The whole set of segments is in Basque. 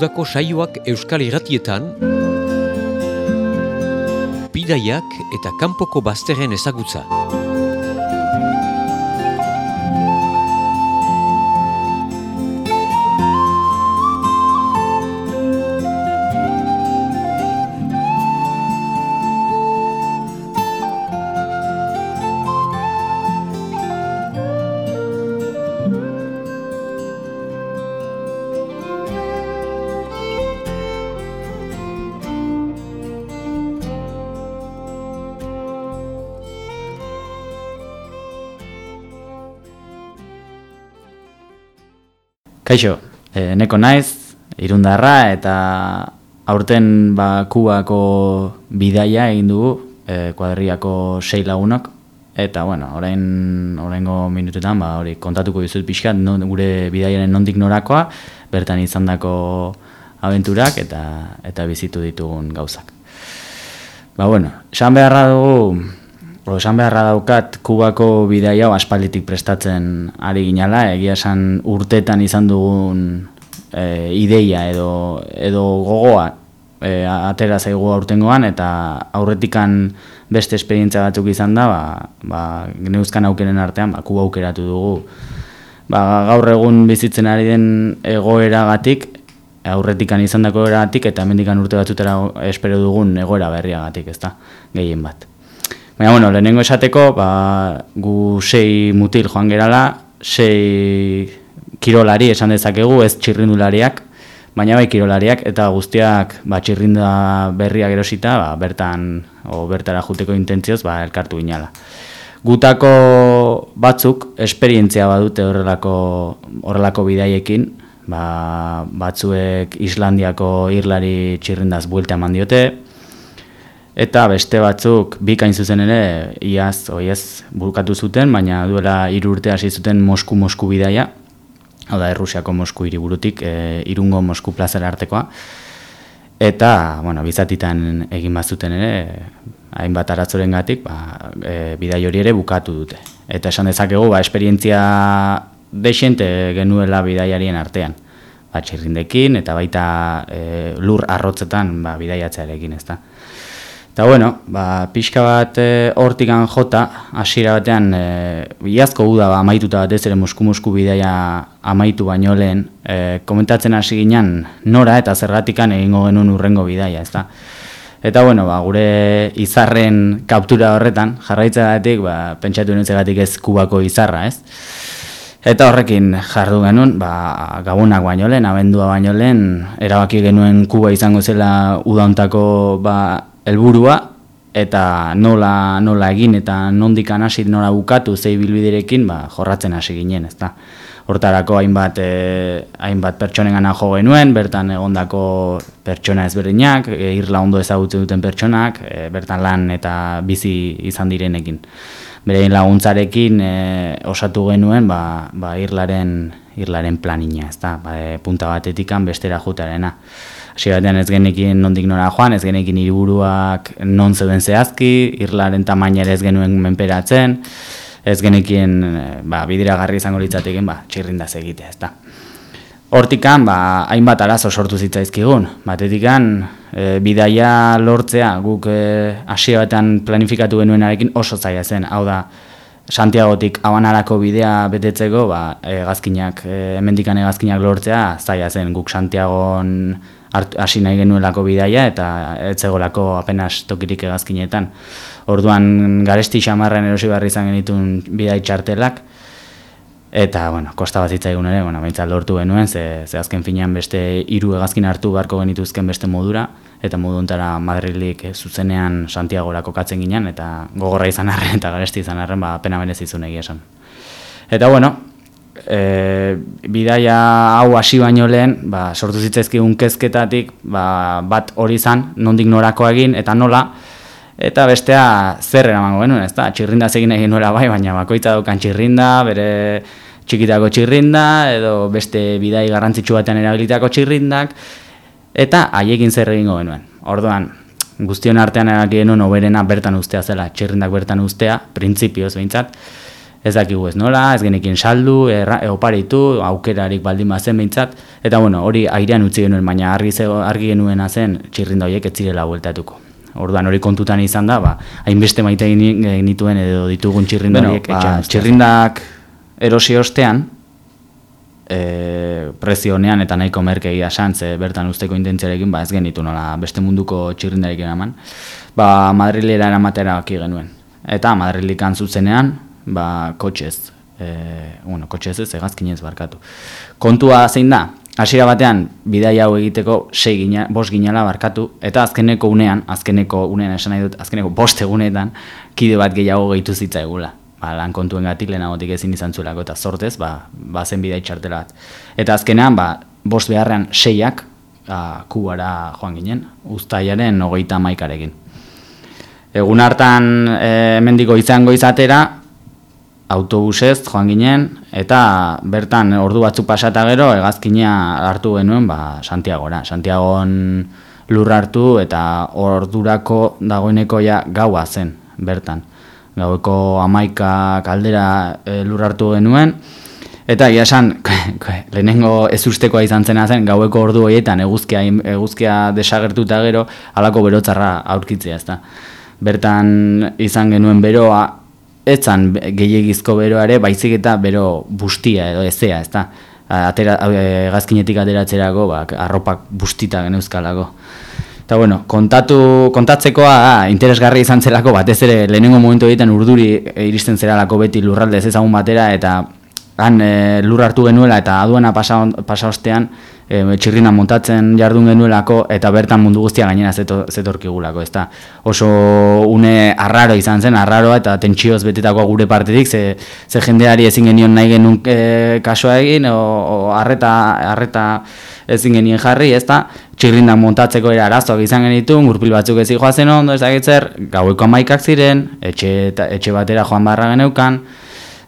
udako saioak euskal irratietan bidaiak eta kanpoko bazterren ezagutza. Kaixo, e, neko naiz, irundarra eta aurten ba, kubako bidaia egin dugu, e, kuadriako sei lagunok, eta bueno, orain oraingo minutetan ba, hori kontatuko dizut pixkat no, gure bidaiaren nondik norakoa, bertan izandako abenturak eta eta bizitu ditugun gauzak. Ba bueno, esan beharra dugu esan beharra daukat, kubako bidea hau aspalditik prestatzen ari ginala, egia esan urtetan izan dugun e, ideia edo, edo gogoa e, atera zaigu aurtengoan, eta aurretikan beste esperientzia batzuk izan da, ba, ba, neuzkan aukeren artean, ba, kuba aukeratu dugu. Ba, gaur egun bizitzen ari den egoera gatik, aurretikan izan dako gatik, eta mendikan urte batzutera espero dugun egoera berriagatik, ez da, gehien bat. Baina, bueno, lehenengo esateko, ba, gu sei mutil joan gerala, sei kirolari esan dezakegu, ez txirrindulariak, baina bai kirolariak, eta guztiak ba, txirrinda berriak erosita, ba, bertan, o bertara juteko intentzioz, ba, elkartu ginala. Gutako batzuk, esperientzia badute horrelako, horrelako bidaiekin, ba, batzuek Islandiako irlari txirrindaz buelta eman diote, Eta beste batzuk bikain zuzen ere iaz oiez bulkatu zuten, baina duela hiru urte hasi zuten Mosku Mosku bidaia. Hau da Errusiako Mosku hiriburutik e, irungo Mosku plazara artekoa. Eta, bueno, bizatitan egin bazuten ere, hainbat aratzorengatik, ba, e, bidai hori ere bukatu dute. Eta esan dezakegu, ba, esperientzia desente genuela bidaiarien artean. Ba, txirrindekin, eta baita e, lur arrotzetan ba, bidaiatzearekin, ez da. Eta bueno, ba, pixka bat e, hortikan jota, hasiera batean, e, iazko uda ba, amaituta bat ez ere musku-musku bidaia amaitu baino lehen, e, komentatzen hasi ginen nora eta zergatikan egingo genuen urrengo bidaia, ez da. Eta bueno, ba, gure izarren kaptura horretan, jarraitza datik, ba, pentsatu nintzegatik ez kubako izarra, ez? Eta horrekin jardu genuen, ba, gabonak baino lehen, abendua baino lehen, erabaki genuen kuba izango zela udauntako ba, helburua eta nola, nola egin eta nondik anasit nola bukatu zei bilbiderekin ba, jorratzen hasi ginen, ezta. Hortarako hainbat, e, hainbat pertsonen gana jo genuen, bertan egondako pertsona ezberdinak, e, irla ondo ezagutzen duten pertsonak, e, bertan lan eta bizi izan direnekin. Berein laguntzarekin e, osatu genuen ba, ba, irlaren, irlaren planina, ezta, ba, e, punta batetikan bestera jutarena hasi ez genekin nondik nora joan, ez genekin hiriburuak non zeuden zehazki, irlaren tamaina ez genuen menperatzen, ez genekin eh, ba, bidiragarri izango litzateken ba, txirrindaz egite, ez da. Hortikan, ba, hainbat arazo sortu zitzaizkigun, batetikan e, bidaia lortzea guk e, hasi batean planifikatu genuenarekin oso zaila zen, hau da, Santiagotik abanarako bidea betetzeko, ba, egazkinak, e, emendikan egazkinak lortzea, zaila zen, guk Santiagon hasi nahi genuelako bidaia eta etzegolako apenas tokirik egazkinetan. Orduan garesti xamarren erosi barri izan genitun bidai txartelak, eta, bueno, kosta bat zitzaigun ere, bueno, baintza lortu genuen, ze, ze azken finean beste hiru egazkin hartu beharko genituzken beste modura, eta moduntara Madrilik zuzenean Santiagorako katzen ginen, eta gogorra izan arren eta garesti izan arren, ba, pena benezizun egia esan. Eta, bueno, e, bidaia hau hasi baino lehen, ba, sortu zitzaizkigun kezketatik, ba, bat hori izan, nondik norako egin, eta nola, eta bestea zer eramango genuen, ez da, txirrinda egin egin nuela bai, baina bakoitza dukan txirrinda, bere txikitako txirrinda, edo beste bidai garrantzitsu batean erabilitako txirrindak, eta haiekin zer egingo genuen. Orduan, guztion artean erabaki genuen bertan ustea zela, txirrindak bertan ustea, printzipioz behintzat, ez dakigu ez nola, ez genekin saldu, erra, oparitu, aukerarik baldin bazen behintzat, eta bueno, hori airean utzi genuen, baina argi, zego, argi genuena zen txirrinda horiek ez zirela bueltatuko. Orduan hori kontutan izan da, ba, hainbeste maite genituen edo ditugun txirrinda horiek bueno, ba, Txirrindak erosi ostean, e, prezio honean eta nahiko merkegia santze bertan usteko intentziarekin, ba, ez genitu nola beste munduko txirrindarekin eman, ba, Madrilera eramatera genuen. Eta Madrilikan zuzenean, ba, kotxez, e, bueno, kotxez ez, egazkinez barkatu. Kontua zein da, hasiera batean, bidai hau egiteko sei gina, bost ginala barkatu, eta azkeneko unean, azkeneko unean esan nahi dut, azkeneko bost egunetan, kide bat gehiago gehitu zitza egula. Ba, lan kontuen gatik lehenagotik ezin izan zuelako, eta sortez, ba, ba zen bidai txartela bat. Eta azkenean, ba, bost beharrean seiak, ba, kubara joan ginen, ustaiaren ogeita maikarekin. Egun hartan, e, mendiko izango izatera, autobusez joan ginen, eta bertan ordu batzuk pasata gero, egazkinea hartu genuen ba, Santiagora. Santiagon lur hartu eta ordurako dagoeneko ja gaua zen bertan. Gaueko amaika kaldera e, lur hartu genuen, eta ia esan, lehenengo ez ustekoa izan zena zen, gaueko ordu horietan eguzkia, eguzkia desagertuta gero, alako berotzarra aurkitzea, ezta. Bertan izan genuen beroa, etzan gehiagizko beroare, baizik eta bero bustia edo ezea, ez da? Atera, gazkinetik ateratzerako, ba, arropak bustita genuzkalako. Eta bueno, kontatu, kontatzekoa interesgarri izan zelako, batez ere lehenengo momentu egiten urduri iristen zeralako beti lurralde ez ezagun batera, eta han e, lur hartu genuela eta aduena pasa, pasa ostean, txirrina montatzen jardun genuelako eta bertan mundu guztia gainera zeto, zetorkigulako, ezta. Oso une arraro izan zen, arraroa eta tentsioz betetako gure partetik, ze, ze jendeari ezin genion nahi genuen e, kasua egin, o, o arreta, arreta ezin genien jarri, ezta. Txirrina montatzeko era arazoak izan genitu, gurpil batzuk ez joazen ondo, ez da gaueko maikak ziren, etxe, etxe batera joan barra geneukan,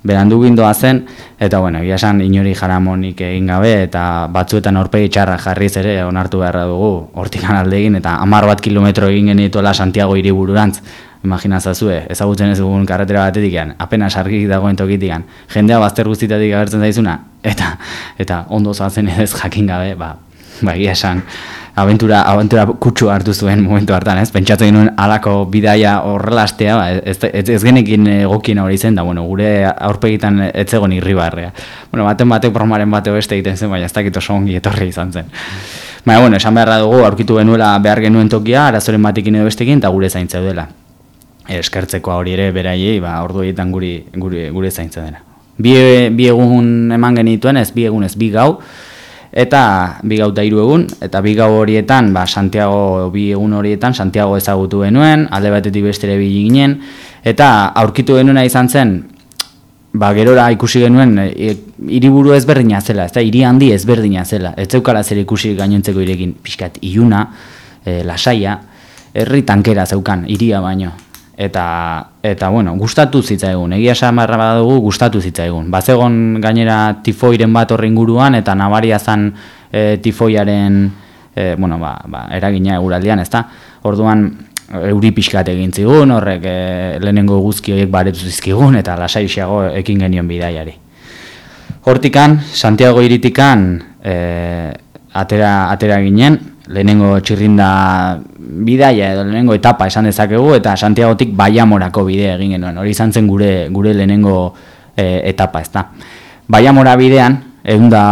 berandu gindoa zen, eta bueno, egia esan inori jaramonik egin gabe, eta batzuetan aurpegi txarra jarriz ere onartu beharra dugu, hortikan alde egin, eta amar bat kilometro egin genituela Santiago hiribururantz, imaginazazue, ezagutzen ez dugun karretera batetik ean, apenas argi dagoen tokitik jendea bazter guztitatik agertzen zaizuna, eta eta ondo zoazen ez jakin gabe, ba, ba egia esan, aventura, aventura kutsu hartu zuen momentu hartan, ez? Pentsatzen genuen alako bidaia horrela astea, ba, ez, ez, ez genekin egokien hori zen, da, bueno, gure aurpegitan ez zegoen irribarrea. Bueno, baten batek bromaren bate beste egiten zen, baina ez dakit oso ongi etorri izan zen. Baina, bueno, esan beharra dugu, aurkitu genuela behar genuen tokia, arazoren batekin edo bestekin, eta gure zaintza dela. Eskertzeko hori ere beraiei, ba, ordu egiten guri, gure, gure zaintza dela. Bi, bi egun eman genituen, ez bi egun ez bi gau, eta bi gau da egun, eta bi gau horietan, ba, Santiago, bi egun horietan, Santiago ezagutu genuen, alde batetik bestere bi ginen, eta aurkitu genuena izan zen, ba, gerora ikusi genuen, e, hiriburu ezberdina zela, ez da, hiri handi ezberdina zela, ez zeukala zer ikusi gainontzeko irekin, pixkat, iluna, e, lasaia, herri tankera zeukan, iria baino, eta eta bueno, gustatu zitzaigun. Egia esan barra badugu gustatu zitzaigun. Bazegon gainera tifoiren bat horri inguruan eta nabaria zan e, tifoiaren e, bueno, ba, ba, eragina eguraldian, ezta? Orduan euri pixkat egin zigun, horrek e, lehenengo guzki horiek baretu zizkigun eta lasaixeago ekin genion bidaiari. Hortikan, Santiago iritikan e, atera, atera ginen, lehenengo txirrinda bidaia edo lehenengo etapa esan dezakegu eta Santiagotik Baiamorako bidea egin genuen. Hori izan zen gure gure lehenengo e, etapa, ezta. Baiamora bidean ehunda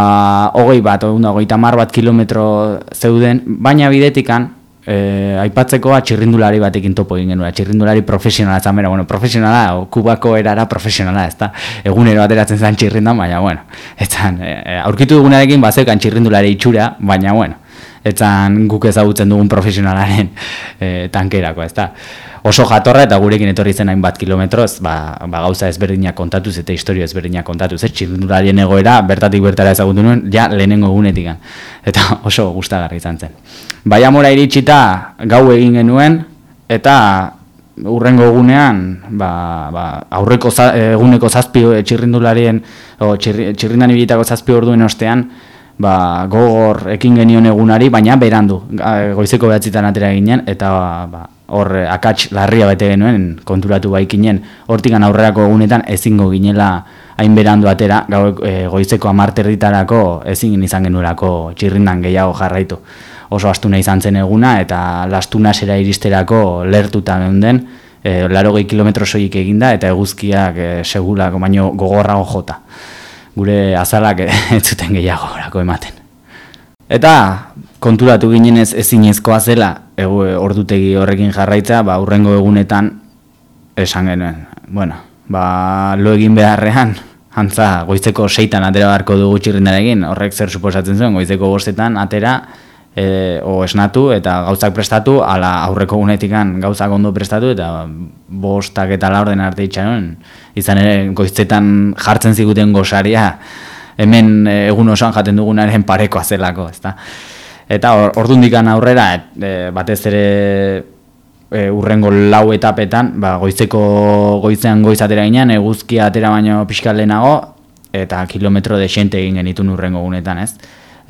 hogei bat, ehunda hogeita mar bat kilometro zeuden, baina bidetikan e, aipatzekoa txirrindulari batekin topo egin genuen, txirrindulari profesionala zan bera, bueno, profesionala, o, kubako erara profesionala, ezta, egunero ateratzen zen txirrindan, baina, bueno, etzan, e, aurkitu dugunarekin bazekan txirrindulari itxura, baina, bueno, etzan guk ezagutzen dugun profesionalaren e, tankerako, ezta. Oso jatorra eta gurekin etorri zen hainbat kilometroz, ba, ba gauza ezberdinak kontatuz eta historia ezberdinak kontatuz, ez txildularien egoera bertatik bertara ezagutu nuen, ja lehenengo egunetik eta oso gustagarri izan zen. Baia mora iritsita gau egin genuen, eta urrengo egunean, ba, ba, aurreko eguneko zazpi txirrindularien, o txirrindan ibilitako zazpi orduen ostean, ba, gogor ekin genion egunari, baina berandu, goizeko behatzitan atera ginen, eta ba, hor eh, akats larria bete genuen, konturatu baikinen, hortikan aurrerako egunetan ezingo ginela hain berandu atera, gau, e, goizeko amarterritarako ezin izan genuelako txirrindan gehiago jarraitu. Oso astuna izan zen eguna eta lastuna zera iristerako lertuta den, e, laro gehi kilometro soik eginda eta eguzkiak e, segulako baino gogorrago jota. Gure azalak ez zuten gehiago orako ematen. Eta konturatu ginen ez ezinezkoa zela egu, ordutegi horrekin jarraitza, ba, urrengo egunetan esan genuen. Bueno, ba, lo egin beharrean, antza, goizeko seitan atera beharko dugu txirrindarekin, horrek zer suposatzen zuen, goizeko bostetan atera, e, o esnatu eta gauzak prestatu, ala aurreko gunetikan gauzak ondo prestatu, eta bostak eta laur den arte itxaron, izan ere goizetan jartzen ziguten gozaria, hemen egun osoan jaten dugunaren parekoa zelako, ezta. Eta ordundikan aurrera, e, batez ere e, urrengo lau etapetan, ba, goizeko goizean goizatera ginen, eguzkia atera baino pixka lehenago, eta kilometro de xente egin genitun urrengo gunetan, ez?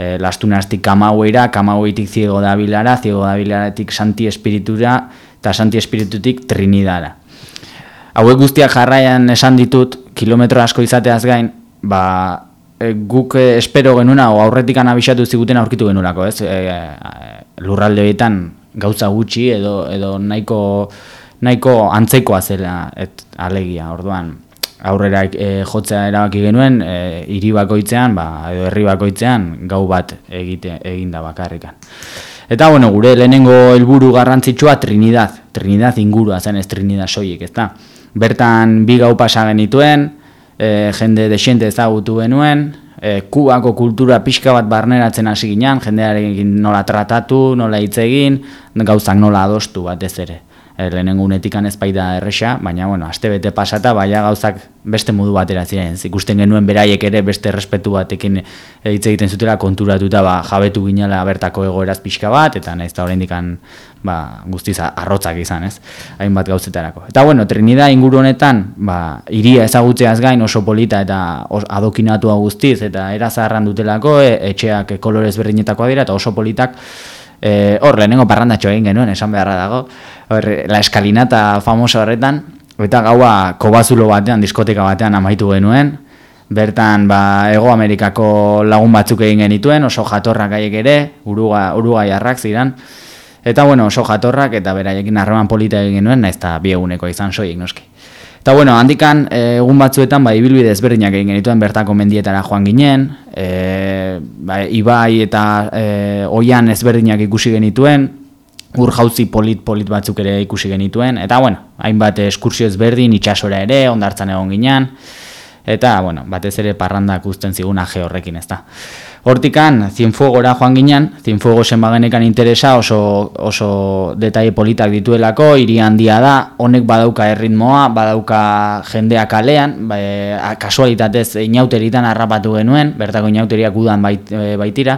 E, lastunaztik kamaueira, kamaueitik ziego da bilara, ziego da bilaratik santi espiritura, eta santi espiritutik trinidara. Hauek guztiak jarraian esan ditut, kilometro asko izateaz gain, ba, e, guk e, espero genuna, o aurretik anabixatu ziguten aurkitu genurako, ez? E, e, lurralde gauza gutxi edo, edo nahiko, nahiko antzekoa zela et, alegia, orduan aurrera e, jotzea erabaki genuen e, hiri bakoitzean, ba, edo herri bakoitzean gau bat egite eginda bakarrikan. Eta bueno, gure lehenengo helburu garrantzitsua Trinidad, Trinidad ingurua zen ez Trinidad soilik, ezta? Bertan bi gau pasa genituen, e, jende desente ezagutu genuen, e, kubako kultura pixka bat barneratzen hasi ginen, jendearekin nola tratatu, nola hitz egin, gauzak nola adostu batez ere e, lehenengo unetikan ez baita erresa, baina, bueno, aste bete pasata, baina gauzak beste modu batera ziren. Ikusten genuen beraiek ere beste respetu batekin hitz egiten zutela konturatuta ba, jabetu ginela bertako egoeraz pixka bat, eta nahiz da horrendikan ba, guztiz arrotzak izan, ez? Hainbat gauzetarako. Eta, bueno, Trinida inguru honetan, ba, iria ezagutzeaz gain oso polita eta adokinatua guztiz, eta erazaharran dutelako, e, etxeak kolorez berdinetakoa dira, eta oso politak, e, hor, lehenengo parrandatxo egin genuen, esan beharra dago, hor, la eskalinata famosa horretan, eta gaua kobazulo batean, diskoteka batean amaitu genuen, bertan ba, Ego Amerikako lagun batzuk egin genituen, oso jatorrak gaiek ere, uruga, jarrak ziren, eta bueno, oso jatorrak, eta beraiekin harreman polita egin genuen, naiz eta bieguneko izan soiek noski. Eta bueno, handikan eh, egun batzuetan ba, ibilbide ezberdinak egin genituen bertako mendietara joan ginen, e, ba, ibai eta e, oian ezberdinak ikusi genituen, ur jauzi polit-polit batzuk ere ikusi genituen, eta bueno, hainbat eskursio ezberdin, itxasora ere, ondartzan egon ginen, eta bueno, batez ere parrandak uzten zigun aje horrekin ez da. Hortikan, Cienfuegora joan ginen, Cienfuego zen bagenekan interesa oso, oso detaile politak dituelako, hiri handia da, honek badauka erritmoa, badauka jendea kalean, ba, e, kasualitatez inauteritan harrapatu genuen, bertako inauteriak udan bait, e, baitira,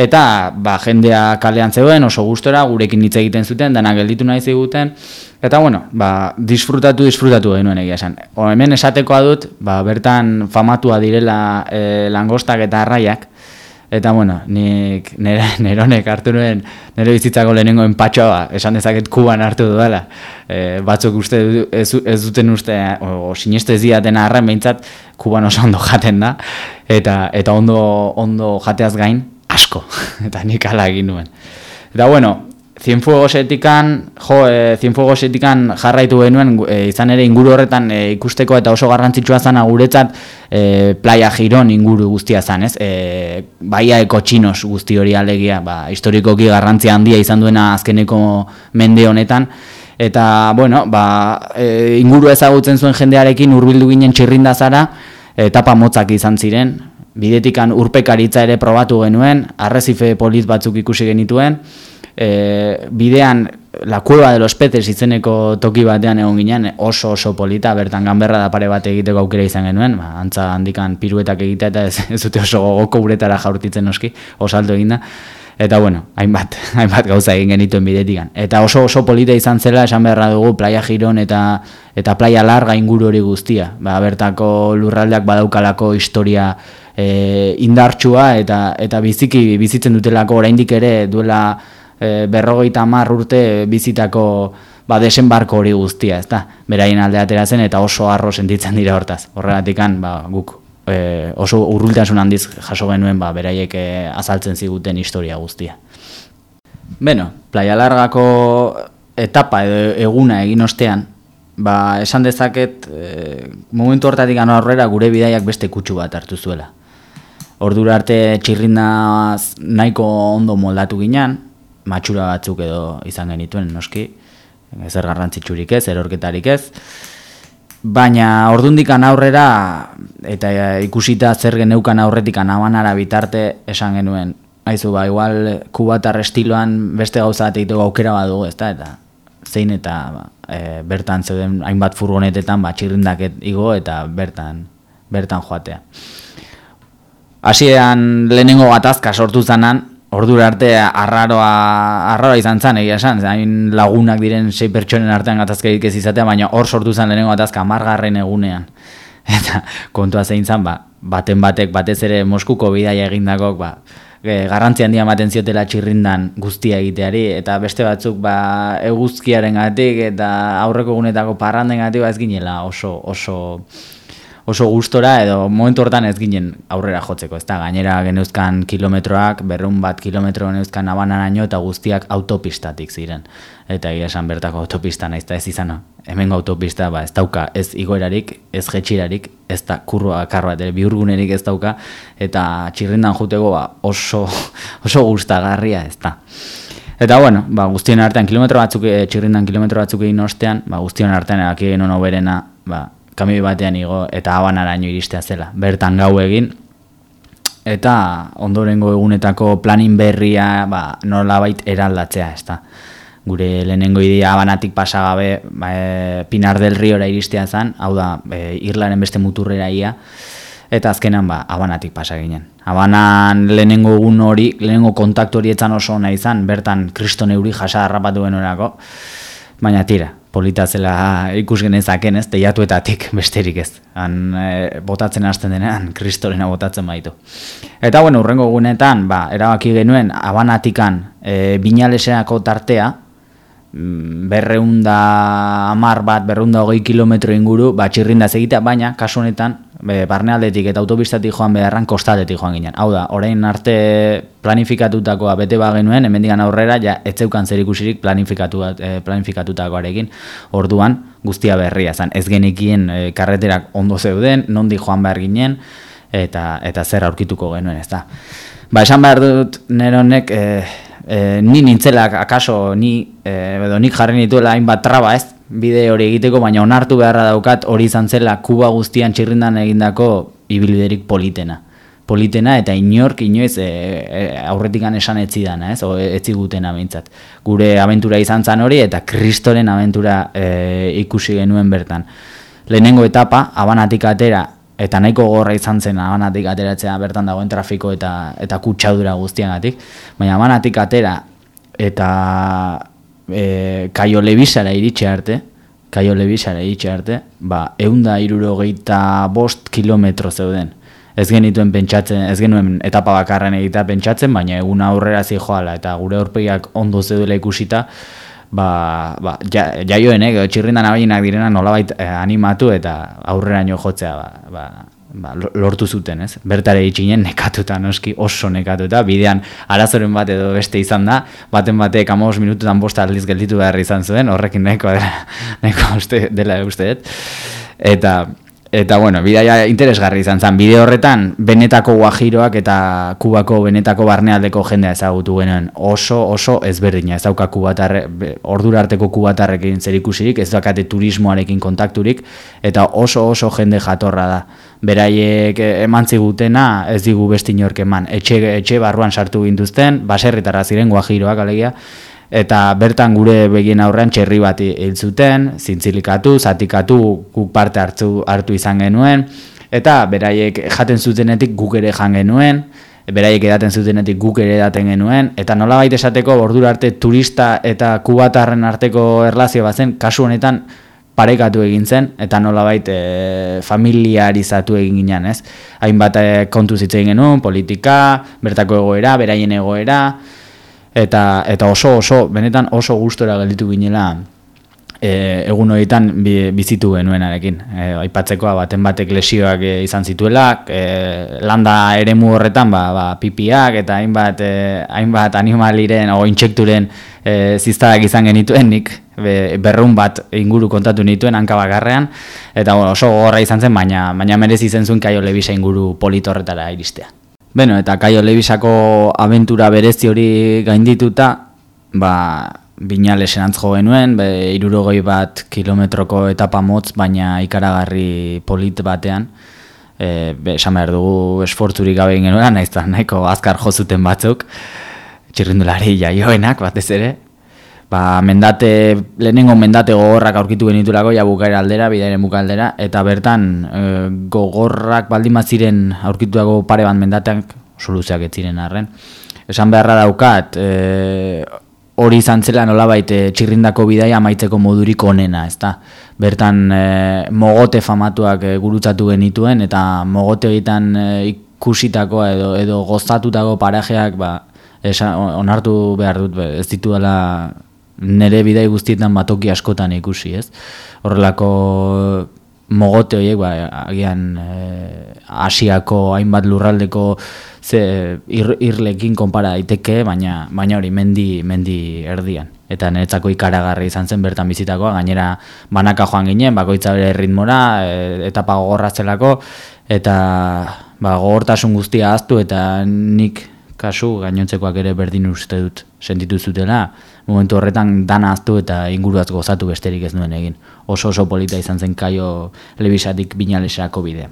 eta ba, jendea kalean zegoen oso gustora, gurekin hitz egiten zuten, denak gelditu nahi ziguten, eta bueno, ba, disfrutatu, disfrutatu genuen egia esan. O, hemen esatekoa dut, ba, bertan famatua direla e, langostak eta arraiak, Eta bueno, nik nere, neronek hartu nuen nire bizitzako lehenengo enpatxoa, esan dezaket kuban hartu dudala. E, batzuk uste ez, ez duten uste, o, o sineste ez diaten arren behintzat, kuban oso ondo jaten da. Eta, eta ondo, ondo jateaz gain, asko. eta nik ala egin nuen. Eta bueno, Cienfuegosetikan, jo, e, Cienfuegosetikan jarraitu genuen, e, izan ere inguru horretan e, ikusteko eta oso garrantzitsua zana guretzat e, playa giron inguru guztia zan, ez? E, baia eko txinos guzti hori alegia, ba, historikoki garrantzia handia izan duena azkeneko mende honetan, eta, bueno, ba, e, inguru ezagutzen zuen jendearekin hurbildu ginen txirrinda zara, etapa motzak izan ziren, bidetikan urpekaritza ere probatu genuen, arrezife polit batzuk ikusi genituen, e, bidean la cueva de los peces izeneko toki batean egon ginen oso oso polita, bertan ganberra da pare bat egiteko aukera izan genuen, ba, antza handikan piruetak egitea eta ez, ez dute oso gogoko uretara jaurtitzen noski, osalto eginda. Eta bueno, hainbat, hainbat gauza egin genituen bidetikan. Eta oso oso polita izan zela esan beharra dugu playa giron eta eta playa larga inguru hori guztia. Ba, bertako lurraldeak badaukalako historia e, indartsua eta eta biziki bizitzen dutelako oraindik ere duela e, berrogeita hamar urte bizitako ba, desenbarko hori guztia, ez da, beraien alde atera zen eta oso arro sentitzen dira hortaz. Horregatikan, ba, guk e, oso urrultasun handiz jaso genuen, ba, beraiek e, azaltzen ziguten historia guztia. Beno, playa largako etapa edo eguna egin ostean, ba, esan dezaket, e, momentu hortatik aurrera gure bidaiak beste kutsu bat hartu zuela. Ordura arte txirrindaz nahiko ondo moldatu ginean, matxura batzuk edo izan genituen, noski, ezer garrantzitsurik ez, erorketarik ez. Baina ordundikan aurrera eta ikusita zer geneukan aurretik anabanara bitarte esan genuen. Aizu ba, igual kubatar estiloan beste gauza egiteko aukera badu, ezta eta zein eta ba, e, bertan zeuden hainbat furgonetetan ba txirrindak igo eta bertan bertan joatea. Hasieran lehenengo gatazka sortu zanan, ordura arte arraroa arraroa izan zen egia esan, zain lagunak diren sei pertsonen artean gatazka ez izatea, baina hor sortu zen lehenengo gatazka margarren egunean. Eta kontua zein zen, ba, baten batek batez ere Moskuko bidaia egindakok, ba, e, garrantzi handia ematen ziotela txirrindan guztia egiteari, eta beste batzuk ba, eguzkiaren gatik eta aurreko egunetako parranden gatik ba, ez ginela oso, oso oso gustora edo momentu hortan ez ginen aurrera jotzeko, ezta gainera geneuzkan kilometroak, berrun bat kilometro geneuzkan abanaraino eta guztiak autopistatik ziren. Eta egia esan bertako autopista naiz ez izana. Hemengo autopista ba ez dauka ez igoerarik, ez jetxirarik, ez da kurroa karra ere biurgunerik ez dauka eta txirrindan jutego ba, oso oso gustagarria, ezta. Eta bueno, ba, guztien artean kilometro batzuk, e, txirrindan kilometro batzuk egin ostean, ba, guztien artean egin ono berena, ba, kamioi batean igo eta abanaraino iristea zela. Bertan gau egin eta ondorengo egunetako planin berria ba, nolabait eraldatzea, ez. Gure lehenengo idea abanatik pasagabe ba, e, Pinar del Riora iristea zen, hau da, e, Irlaren beste muturrera ia, eta azkenan ba, abanatik pasa ginen. Abanan lehenengo egun hori, lehenengo kontaktu hori etzan oso nahi izan, bertan kriston euri jasa harrapatu genuerako, baina tira, polita zela ikus genezaken, ez, teiatuetatik besterik ez. Han e, botatzen hasten denean, kristorena botatzen baitu. Eta bueno, urrengo gunetan, ba, erabaki genuen, abanatikan e, binaleseako tartea, mm, berreunda amar bat, berreunda hogei kilometro inguru, ba, txirrindaz egitea, baina, kasu honetan, be, barnealdetik eta autopistatik joan beharran kostatetik joan ginen. Hau da, orain arte planifikatutakoa bete ba genuen, hemendikan aurrera, ja, etzeukan zer ikusirik planifikatu, eh, planifikatutakoarekin, orduan guztia berria zen. Ez genikien eh, karreterak ondo zeuden, nondi joan behar ginen, eta, eta zer aurkituko genuen, ez da. Ba, esan behar dut, nire honek, eh, eh, ni nintzelak, akaso, ni, eh, edo nik jarri nituela hainbat traba, ez, bide hori egiteko, baina onartu beharra daukat hori izan zela Kuba guztian txirrindan egindako ibilbiderik politena. Politena eta inork inoiz e, e, aurretikan esan etzidana, ez? O etzi guten. Gure abentura izan zan hori eta kristoren abentura e, ikusi genuen bertan. Lehenengo etapa, abanatik atera, eta nahiko gorra izan zen abanatik ateratzea bertan dagoen trafiko eta eta kutsadura guztiagatik, baina abanatik atera eta e, kaio lebizara iritxe arte, kaio lebizara iritxe arte, ba, eunda irurogeita bost kilometro zeuden. Ez genituen pentsatzen, ez genuen etapa bakarren egitea pentsatzen, baina egun aurrera zi eta gure aurpegiak ondo zeudela ikusita, ba, ba, ja, jaioen, eh, txirrindan abainak direna nolabait eh, animatu eta aurrera jotzea, ba, ba, ba, lortu zuten, ez? Bertare itxinen nekatuta, noski oso nekatuta, bidean arazoren bat edo beste izan da, baten batek amabos minututan bosta aldiz gelditu behar izan zuen, horrekin neko dela, neko uste, dela uste, eta Eta bueno, bidaia interesgarri izan zen, bide horretan benetako guajiroak eta kubako benetako barnealdeko jendea ezagutu genuen. Oso oso ezberdina, ez dauka kubatarre, ordura arteko kubatarrekin zer ikusirik, ez daukate turismoarekin kontakturik, eta oso oso jende jatorra da. Beraiek eman zigutena ez digu besti inork eman, etxe, etxe barruan sartu gintuzten, baserritara ziren guajiroak alegia, eta bertan gure begien aurrean txerri bat hil zuten, zintzilikatu, zatikatu, guk parte hartu, hartu izan genuen, eta beraiek jaten zutenetik guk ere jan genuen, beraiek edaten zutenetik guk ere edaten genuen, eta nola baita esateko bordura arte turista eta kubatarren arteko erlazio bazen, kasu honetan parekatu egin zen, eta nola baita e, familiarizatu egin ginen, ez? Hainbat e, kontu zitzen genuen, politika, bertako egoera, beraien egoera, eta eta oso oso benetan oso gustora gelditu ginela e, egun horietan bizitu genuenarekin. E, aipatzekoa baten batek lesioak e, izan zituela, e, landa eremu horretan ba, ba, pipiak eta hainbat, e, hainbat animaliren o intsekturen e, ziztadak izan genituen nik be, berrun bat inguru kontatu nituen hankabakarrean eta oso gogorra izan zen, baina, baina merezi zen zuen kaio lebisa inguru politorretara iristea. Beno, eta kaio lebisako aventura berezi hori gaindituta, ba, Binalesen antzo genuen, be, irurogoi bat kilometroko etapa motz, baina ikaragarri polit batean. E, be, esan behar dugu esfortzurik gabe genuen, nahiz da nahiko azkar jozuten batzuk, txirrindulari jaioenak batez ere. Ba, mendate, lehenengo mendate gogorrak aurkitu genitulako, ja bukaera aldera, bidairen aldera, eta bertan e, gogorrak baldin ziren aurkituako pare bat mendateak, soluziak ez ziren arren. Esan beharra daukat, e, hori izan zela nolabait eh, txirrindako bidaia amaitzeko modurik onena, ezta? Bertan e, mogote famatuak e, gurutzatu genituen eta mogote egiten ikusitako edo, edo gozatutako parajeak ba, onartu behar dut, ez ditu dela nire bidai guztietan batoki askotan ikusi, ez? Horrelako mogote horiek, ba, agian Asiako hainbat lurraldeko ze ir, irlekin konpara daiteke, baina baina hori mendi mendi erdian. Eta niretzako ikaragarri izan zen bertan bizitakoa, gainera banaka joan ginen, bakoitza bere ritmora, e, etapa gogorratzelako, eta ba, gogortasun guztia aztu, eta nik kasu gainontzekoak ere berdin uste dut sentitu zutela, momentu horretan dana aztu eta inguruaz gozatu besterik ez nuen egin. Oso oso polita izan zen kaio lebisatik binalesako bidea.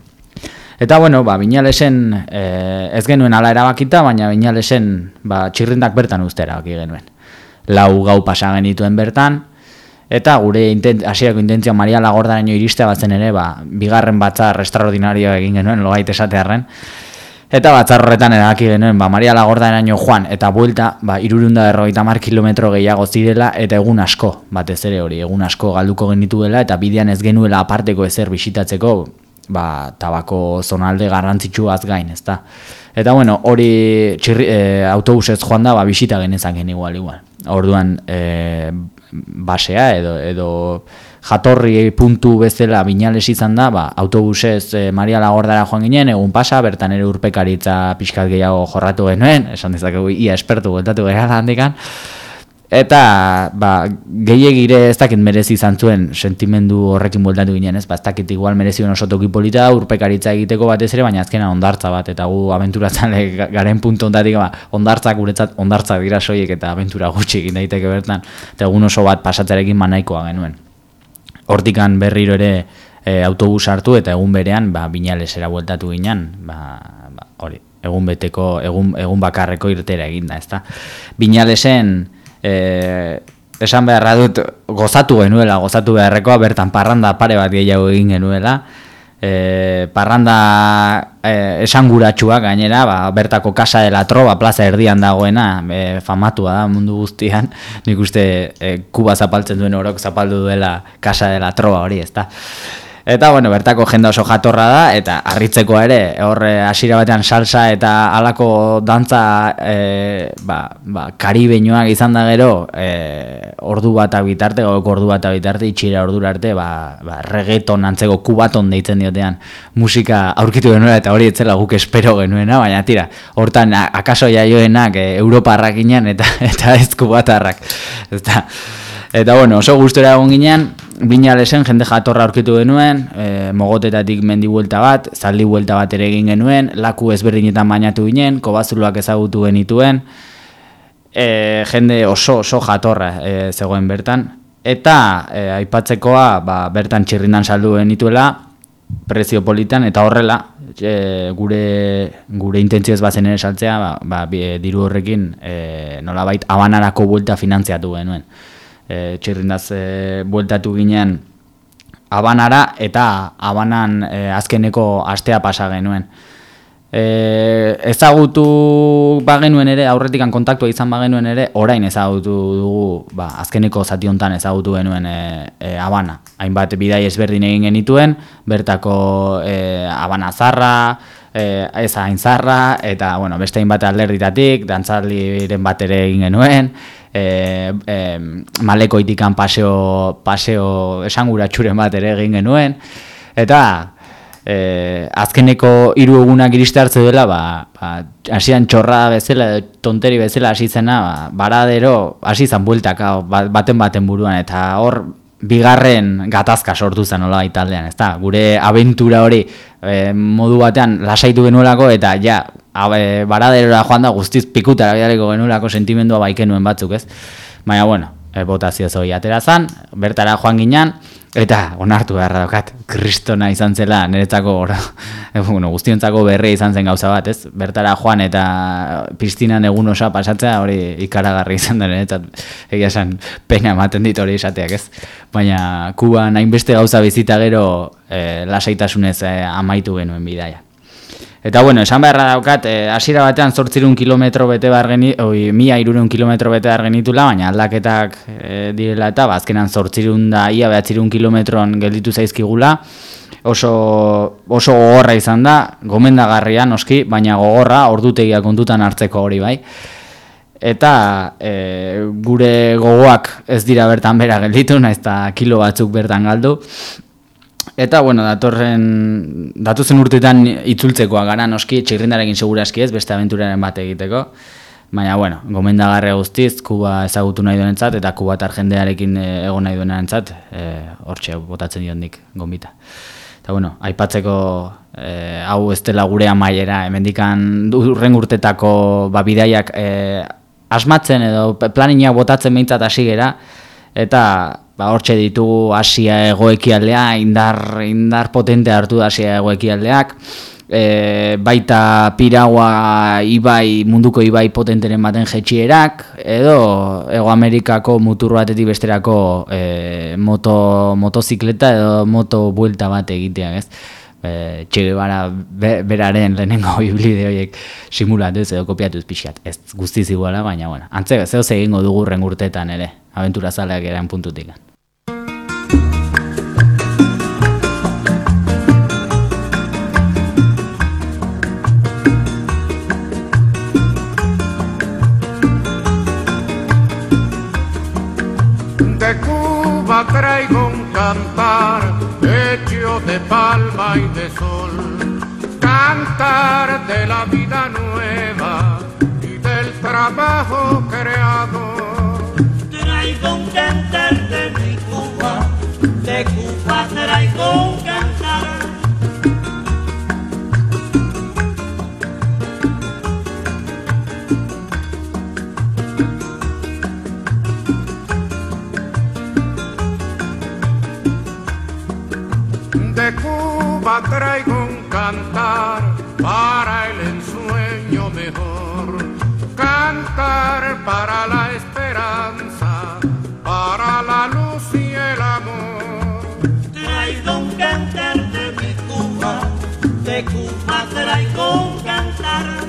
Eta bueno, ba, binalesen e, ez genuen ala erabakita, baina binalesen ba, txirrindak bertan uste erabaki genuen. Lau gau pasa genituen bertan, eta gure intent, asierako intentzio Maria Lagordaraino iristea batzen ere, ba, bigarren batzar extraordinario egin genuen, logait esatearen. Eta batzar horretan erabaki genuen, ba, Maria Lagordaraino joan, eta buelta, ba, irurunda erroita mar kilometro gehiago zirela, eta egun asko, batez ere hori, egun asko galduko genituela, eta bidean ez genuela aparteko ezer bisitatzeko, ba, tabako zonalde garrantzitsuaz gain, ezta. Eta bueno, hori txirri, e, autobusez joan da, ba, bisita genezaken igual, igual. Orduan, e, basea edo, edo jatorri puntu bezala binales izan da, ba, autobusez e, Maria Lagordara joan ginen, egun pasa, bertan ere urpekaritza pixkat gehiago jorratu genuen, esan dezakegu, ia espertu, gueltatu gara handikan, Eta, ba, gehiagire ez dakit merezi izan zuen sentimendu horrekin bueltatu ginen, ez? Ba, ez dakit igual merezi oso toki polita, urpekaritza egiteko batez ere, baina azkena ondartza bat, eta gu abenturatzen garen puntu ondatik, ba, ondartzak guretzat, ondartzak dira soiek eta abentura gutxi egin daiteke bertan, eta egun oso bat pasatzarekin manaikoa genuen. Hortikan berriro ere e, autobus hartu eta egun berean, ba, binalesera bueltatu ginen, ba, ba, hori, egun beteko, egun, egun bakarreko irtera eginda, ezta? Binalesen, e, esan beharra dut gozatu genuela, gozatu beharrekoa, bertan parranda pare bat gehiago egin genuela, e, parranda e, esanguratsua gainera, ba, bertako kasa dela troba, plaza erdian dagoena, e, famatua da mundu guztian, nik uste e, kuba zapaltzen duen orok zapaldu duela kasa dela troba hori, ezta. Eta, bueno, bertako jenda oso jatorra da, eta harritzeko ere, horre hasiera batean salsa eta halako dantza e, ba, ba, karibeinoak izan da gero, e, ordu bat abitarte, gauk ordu bat abitarte, itxira ordu arte, ba, ba, reggaeton antzeko kubaton deitzen diotean musika aurkitu genuela, eta hori etzela guk espero genuena, baina tira, hortan akaso jaioenak e, Europarrak inan, eta, eta ez kubatarrak. Eta, Eta bueno, oso gustora egon ginen, binalesen jende jatorra aurkitu genuen, e, mogotetatik mendi buelta bat, zaldi buelta bat ere egin genuen, laku ezberdinetan bainatu ginen, kobazuluak ezagutu genituen, e, jende oso oso jatorra e, zegoen bertan. Eta e, aipatzekoa ba, bertan txirrindan saldu genituela, prezio politan, eta horrela, e, gure, gure intentzio ez bazen ere saltzea, ba, ba, diru horrekin e, nolabait abanarako buelta finantziatu genuen e, txirrindaz e, bueltatu ginen abanara eta abanan e, azkeneko astea pasa genuen. E, ezagutu bagenuen ere, aurretikan kontaktua izan bagenuen ere, orain ezagutu dugu, ba, azkeneko zati hontan ezagutu genuen e, e, abana. Hainbat bidai ezberdin egin genituen, bertako e, abana zarra, e, ez hain zarra, eta bueno, beste hainbat alderditatik, dantzaliren bat ere egin genuen, e, e, maleko itikan paseo, paseo esanguratxuren bat ere egin genuen, eta e, azkeneko hiru egunak iriste hartze dela, ba, ba, hasian txorra bezala, tonteri bezala hasi zena, ba, baradero hasi zan bueltaka ba, baten baten buruan, eta hor bigarren gatazka sortu zen nola italdean, ezta? Gure abentura hori e, modu batean lasaitu genuelako eta ja, abe, baraderora joan da guztiz pikuta bidaliko genuelako sentimendua baikenuen batzuk, ez? Baina, bueno, e, botazio zoi atera zan, bertara joan ginen, Eta onartu beharra daukat, kristona izan zela, niretzako bueno, guztiontzako berre izan zen gauza bat, ez? Bertara joan eta piztinan egun osa pasatzea hori ikaragarri izan da niretzat, egia esan pena ematen dit hori esateak, ez? Baina Kuba hainbeste gauza bizita gero e, lasaitasunez e, amaitu genuen bidaia. Eta bueno, esan beharra daukat, eh, hasiera batean zortzirun kilometro bete behar geni, oi, mia irurun kilometro bete behar genitula, baina aldaketak e, direla eta bazkenan ba, zortzirun da, ia behatzirun kilometron gelditu zaizkigula, oso, oso gogorra izan da, gomendagarria noski, baina gogorra ordutegia kontutan hartzeko hori bai. Eta e, gure gogoak ez dira bertan bera gelditu, naiz eta kilo batzuk bertan galdu, Eta, bueno, datorren, datuzen urtetan itzultzekoa gara noski, txirrindarekin seguraski ez, beste aventuraren bat egiteko. Baina, bueno, gomendagarria guztiz, Kuba ezagutu nahi duenentzat eta Kuba jendearekin eh, egon nahi duenentzat, e, hortxe botatzen dion nik gomita. Eta, bueno, aipatzeko e, hau ez dela gure amaiera, emendikan urren urtetako ba, bidaiak e, asmatzen edo planinak botatzen behintzat hasi gera, eta ba hortxe ditugu Asia egoekialdea, indar indar potente hartu da Asia egoekialdeak. E, baita Piragua ibai munduko ibai potenteren baten jetxierak edo Ego Amerikako mutur batetik besterako e, moto, motozikleta edo moto buelta bat egitea, ez? E, txege bara beraren lehenengo iblide horiek simulatu ez edo kopiatu pixkat, ez guztiz iguala, baina bueno, antze, zeo egingo dugu urtetan ere, aventura zaleak eran puntutik. Cantar hecho de palma y de sol, cantar de la vida nueva y del trabajo creado. Traigo un cantar de mi Cuba, de Cuba traigo un Traigo un cantar para el ensueño mejor, cantar para la esperanza, para la luz y el amor. Traigo un cantar de mi Cuba, de Cuba traigo un cantar